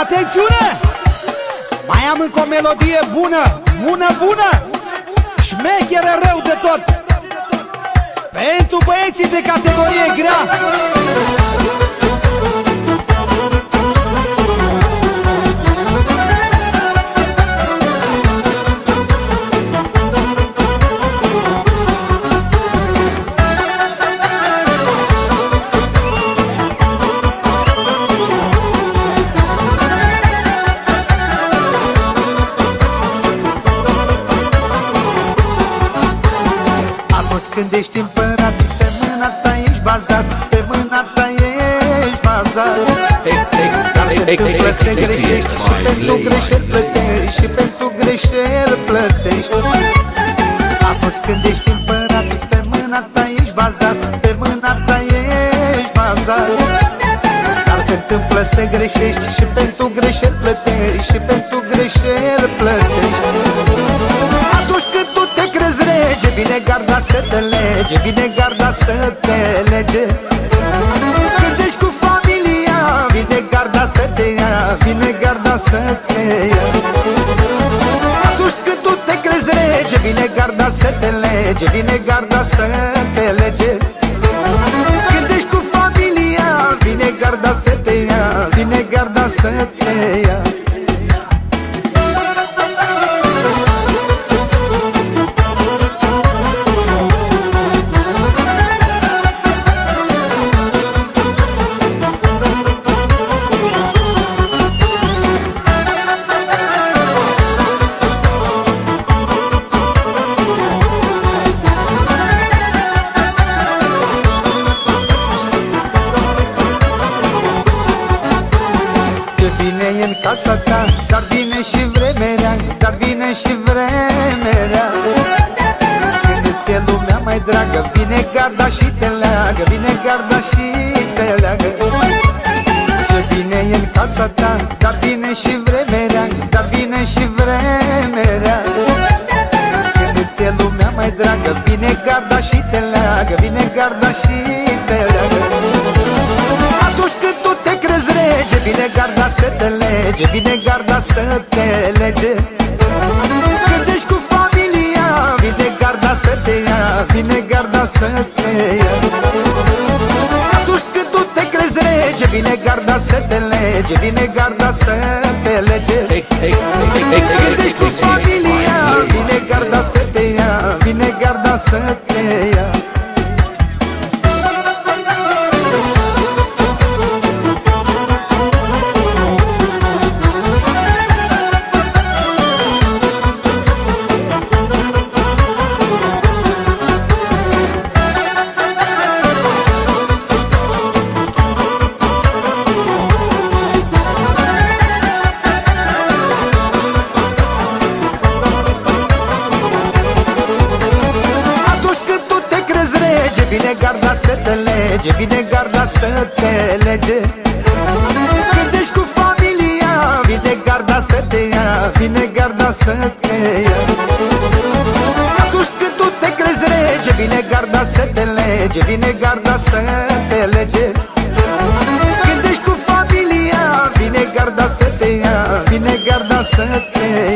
Atențiune! Mai am încă o melodie bună, bună, bună! Șmecheră rău de tot! Pentru băieții de categorie grea când ești împărat Pe mâna ta ești bazat Pe mâna ta ești bazat. Dar se întâmplă să greșești Și pentru greșeli plătești Și pentru greșeli plătești. Atunci când ești împărat Pe mâna ta ești bazat Pe mâna ta ești bazat. Dar se întâmplă să greșești Și pentru greșeli plătești Și pentru Vine garda să te lege Vine garda să te lege. Când ești cu familia Vine garda să te ia Vine garda să te ia. Atunci când tu te crezi rege Vine garda să te lege Vine garda să te lege. Când ești cu familia Vine garda să te ia Vine garda să te ia casa ta Dar vine și vremerea Dar vine și vremerea. Când îți e lumea mai dragă Vine garda și te leagă Vine garda și te leagă. Ce vine în casa ta Dar vine și vremerea Dar vine și vremerea. Când îți e lumea mai dragă Vine garda și te leagă Vine garda și te leagă. Atunci când tu te crezi rege Vine garda să te lege Vine garda să te lege Când ești cu familia Vine garda să te ia Vine garda să te ia Atunci când tu te crezi rege Vine garda să te lege Vine garda să te lege Când ești cu familia Vine garda să te ia Vine garda să te ia Vine garda să te lege Vine garda să te lege. Când ești cu familia Vine garda să te ia Vine garda să te ia. Atunci când tu te crezi rege Vine garda să te lege Vine garda să te lege. Când ești cu familia Vine garda să te ia Vine garda să te ia